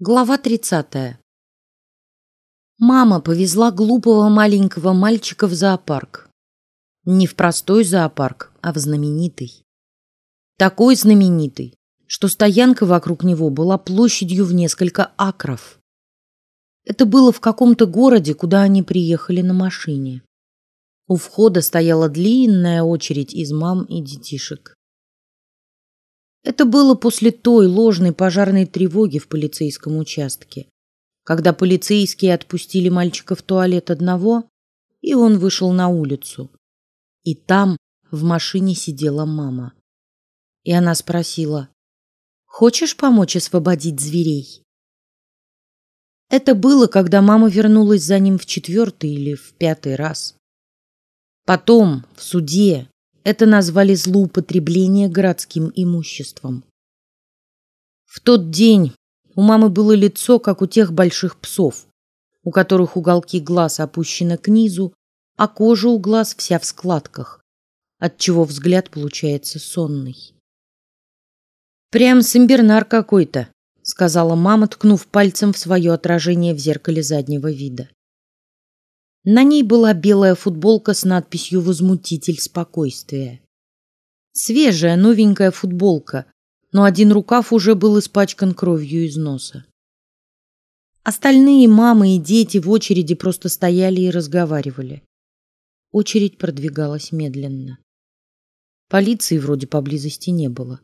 Глава тридцатая. Мама повезла глупого маленького мальчика в зоопарк. Не в простой зоопарк, а в знаменитый. Такой знаменитый, что стоянка вокруг него была площадью в несколько акров. Это было в каком-то городе, куда они приехали на машине. У входа стояла длинная очередь из мам и детишек. Это было после той ложной пожарной тревоги в полицейском участке, когда полицейские отпустили мальчика в туалет одного, и он вышел на улицу. И там в машине сидела мама. И она спросила: "Хочешь помочь освободить зверей?" Это было, когда мама вернулась за ним в четвертый или в пятый раз. Потом в суде это назвали злоупотребление городским имуществом. В тот день у мамы было лицо, как у тех больших псов, у которых уголки глаз опущены к низу, а кожа у глаз вся в складках, от чего взгляд получается сонный. Прям симбернар какой-то, сказала мама, ткнув пальцем в свое отражение в зеркале заднего вида. На ней была белая футболка с надписью «Возмутитель спокойствия». Свежая, новенькая футболка, но один рукав уже был испачкан кровью из носа. Остальные мамы и дети в очереди просто стояли и разговаривали. Очередь продвигалась медленно. Полиции вроде поблизости не было.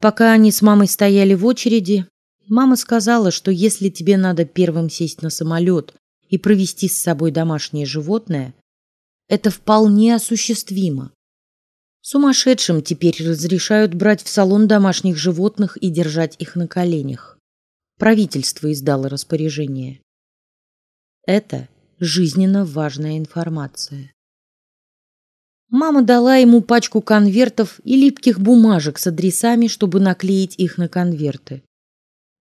Пока они с мамой стояли в очереди, мама сказала, что если тебе надо первым сесть на самолет и провести с собой домашнее животное, это вполне осуществимо. Сумасшедшим теперь разрешают брать в салон домашних животных и держать их на коленях. Правительство издало распоряжение. Это жизненно важная информация. Мама дала ему пачку конвертов и липких бумажек с адресами, чтобы наклеить их на конверты.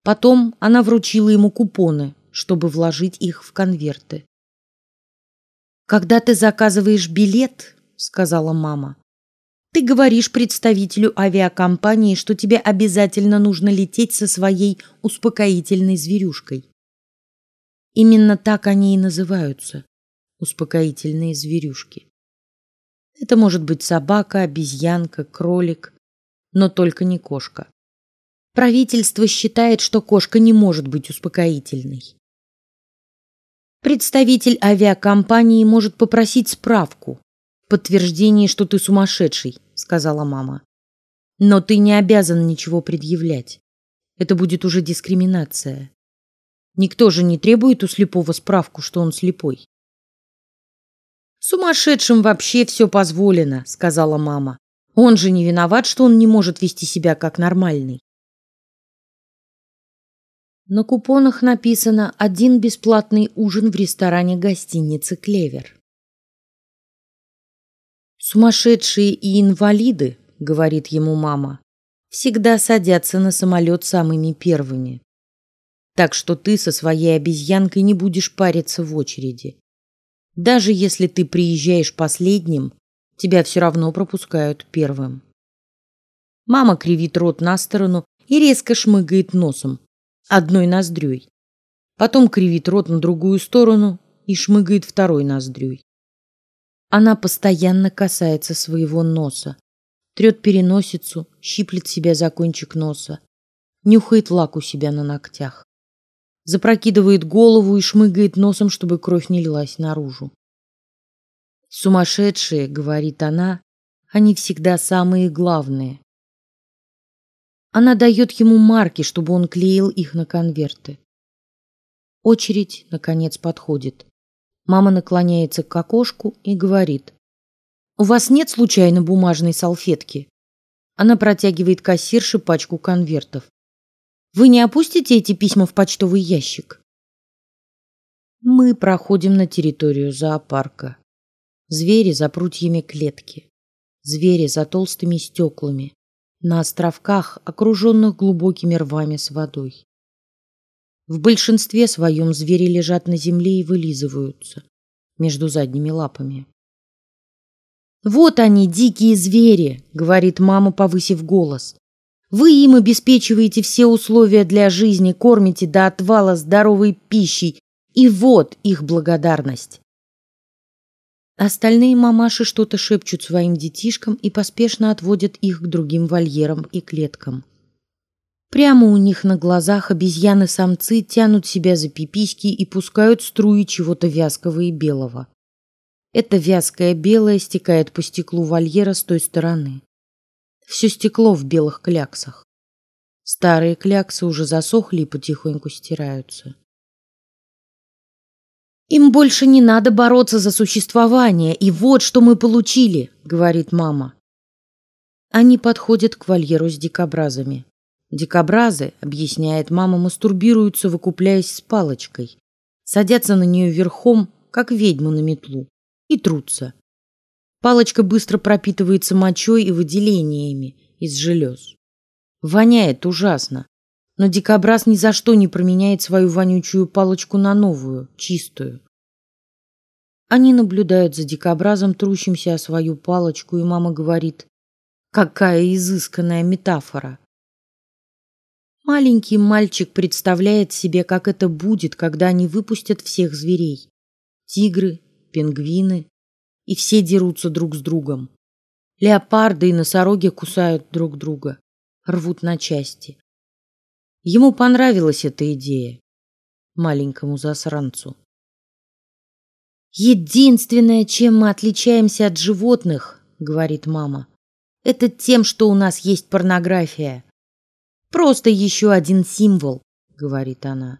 Потом она вручила ему купоны, чтобы вложить их в конверты. Когда ты заказываешь билет, сказала мама, ты говоришь представителю авиакомпании, что тебе обязательно нужно лететь со своей успокоительной зверюшкой. Именно так они и называются успокоительные зверюшки. Это может быть собака, обезьянка, кролик, но только не кошка. Правительство считает, что кошка не может быть успокоительной. Представитель авиакомпании может попросить справку, подтверждение, что ты сумасшедший, сказала мама. Но ты не обязан ничего предъявлять. Это будет уже дискриминация. Никто же не требует у слепого справку, что он слепой. Сумасшедшим вообще все позволено, сказала мама. Он же не виноват, что он не может вести себя как нормальный. На купонах написано один бесплатный ужин в ресторане гостиницы Клевер. Сумасшедшие и инвалиды, говорит ему мама, всегда садятся на самолет самыми первыми. Так что ты со своей обезьянкой не будешь париться в очереди. Даже если ты приезжаешь последним, тебя все равно пропускают первым. Мама кривит рот на сторону и резко шмыгает носом, одной ноздрёй. Потом кривит рот на другую сторону и шмыгает второй ноздрёй. Она постоянно касается своего носа, трет переносицу, щиплет себя за кончик носа, нюхает лак у себя на ногтях, запрокидывает голову и шмыгает носом, чтобы кровь не лилась наружу. Сумасшедшие, говорит она, они всегда самые главные. Она дает ему марки, чтобы он клеил их на конверты. Очередь наконец подходит. Мама наклоняется к окошку и говорит: "У вас нет случайно бумажной салфетки?" Она протягивает кассирше пачку конвертов. Вы не опустите эти письма в почтовый ящик? Мы проходим на территорию зоопарка. Звери за прутьями клетки, звери за толстыми стеклами, на островках, окруженных глубокими рвами с водой. В большинстве своем звери лежат на земле и вылизываются между задними лапами. Вот они, дикие звери, говорит мама, повысив голос. Вы им обеспечиваете все условия для жизни, кормите до отвала здоровой пищей, и вот их благодарность. Остальные мамаши что-то шепчут своим детишкам и поспешно отводят их к другим вольерам и клеткам. Прямо у них на глазах обезьяны-самцы тянут себя за пиписьки и пускают струи чего-то вязкого и белого. Это вязкое белое стекает по стеклу вольера с той стороны. Все стекло в белых кляксах. Старые кляксы уже засохли и потихоньку стираются. Им больше не надо бороться за существование, и вот что мы получили, говорит мама. Они подходят к вольеру с дикобразами. Дикобразы, объясняет мама, мастурбируются, выкупляясь с палочкой, садятся на нее верхом, как ведьму на метлу, и трутся. Палочка быстро пропитывается мочой и выделениями из желез. Воняет ужасно, но дикобраз ни за что не променяет свою вонючую палочку на новую, чистую. Они наблюдают за дикобразом, трущимся о свою палочку, и мама говорит: "Какая изысканная метафора!" Маленький мальчик представляет себе, как это будет, когда они выпустят всех зверей: тигры, пингвины, и все дерутся друг с другом. Леопарды и носороги кусают друг друга, рвут на части. Ему понравилась эта идея, маленькому засранцу. Единственное, чем мы отличаемся от животных, говорит мама, это тем, что у нас есть порнография. Просто еще один символ, говорит она.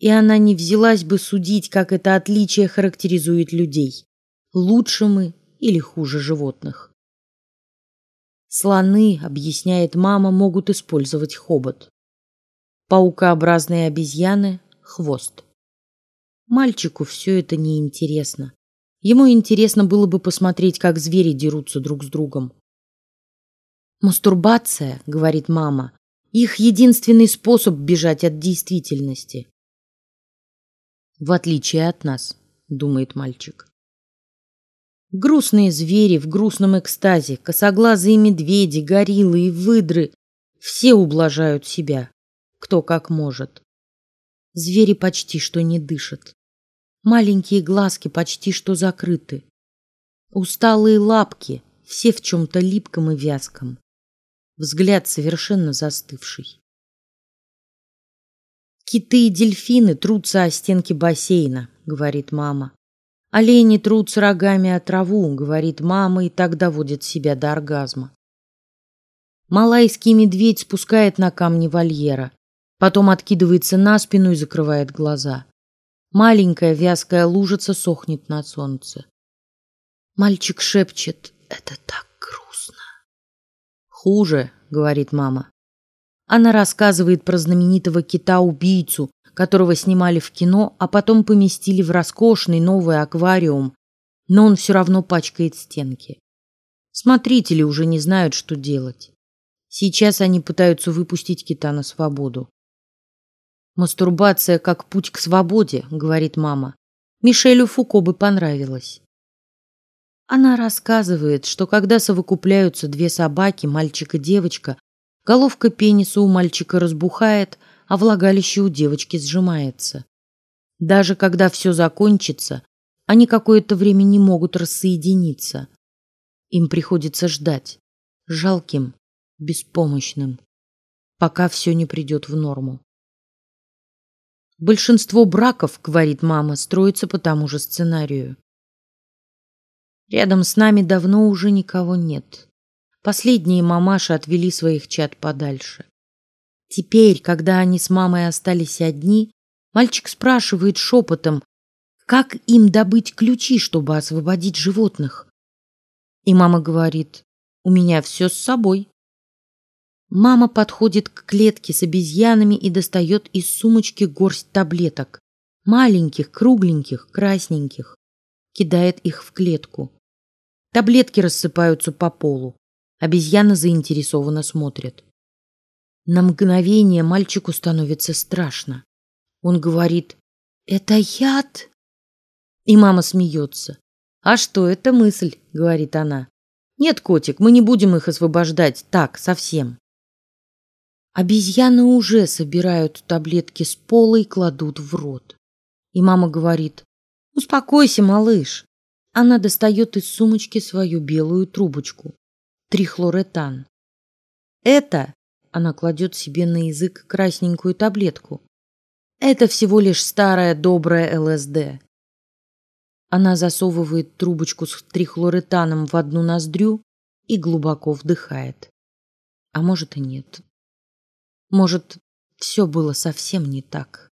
И она не взялась бы судить, как это отличие характеризует людей лучше мы или хуже животных. Слоны, объясняет мама, могут использовать хобот. Паукообразные обезьяны – хвост. Мальчику все это не интересно. Ему интересно было бы посмотреть, как звери дерутся друг с другом. Мастурбация, говорит мама, их единственный способ бежать от действительности. В отличие от нас, думает мальчик. Грустные звери в грустном экстазе, косоглазые медведи, гориллы и выдры – все ублажают себя, кто как может. Звери почти что не дышат. Маленькие глазки почти что закрыты. Усталые лапки, все в чем-то липком и вязком. Взгляд совершенно застывший. Киты и дельфины трутся о стенки бассейна, говорит мама. Олени трутся рогами о траву, говорит мама, и так доводит себя до оргазма. Малайский медведь спускает на камни вольера, потом откидывается на спину и закрывает глаза. Маленькая вязкая лужица сохнет на солнце. Мальчик шепчет: "Это так грустно". Хуже, говорит мама. Она рассказывает про знаменитого кита-убийцу, которого снимали в кино, а потом поместили в роскошный новый аквариум, но он все равно пачкает стенки. Смотрители уже не знают, что делать. Сейчас они пытаются выпустить кита на свободу. Мастурбация как путь к свободе, говорит мама. Мишелю Фуко бы понравилось. Она рассказывает, что когда совокупляются две собаки, мальчик и девочка, головка пениса у мальчика разбухает, а влагалище у девочки сжимается. Даже когда все закончится, они какое-то время не могут рассоединиться. Им приходится ждать, жалким, беспомощным, пока все не придет в норму. Большинство браков, говорит мама, строится по тому же сценарию. Рядом с нами давно уже никого нет. Последние мамаши отвели своих чад подальше. Теперь, когда они с мамой остались одни, мальчик спрашивает шепотом, как им добыть ключи, чтобы освободить животных. И мама говорит: "У меня все с собой". Мама подходит к клетке с обезьянами и достает из сумочки горсть таблеток, маленьких, кругленьких, красненьких, кидает их в клетку. Таблетки рассыпаются по полу. Обезьяны заинтересованно смотрят. На мгновение мальчику становится страшно. Он говорит: "Это яд?" И мама смеется. "А что это мысль?" говорит она. "Нет, котик, мы не будем их освобождать так совсем. Обезьяны уже собирают таблетки с пола и кладут в рот. И мама говорит, успокойся, малыш. Она достает из сумочки свою белую трубочку, трихлоретан. Это она кладет себе на язык красненькую таблетку. Это всего лишь старая добрая ЛСД. Она засовывает трубочку с трихлоретаном в одну ноздрю и глубоко вдыхает. А может и нет. Может, все было совсем не так.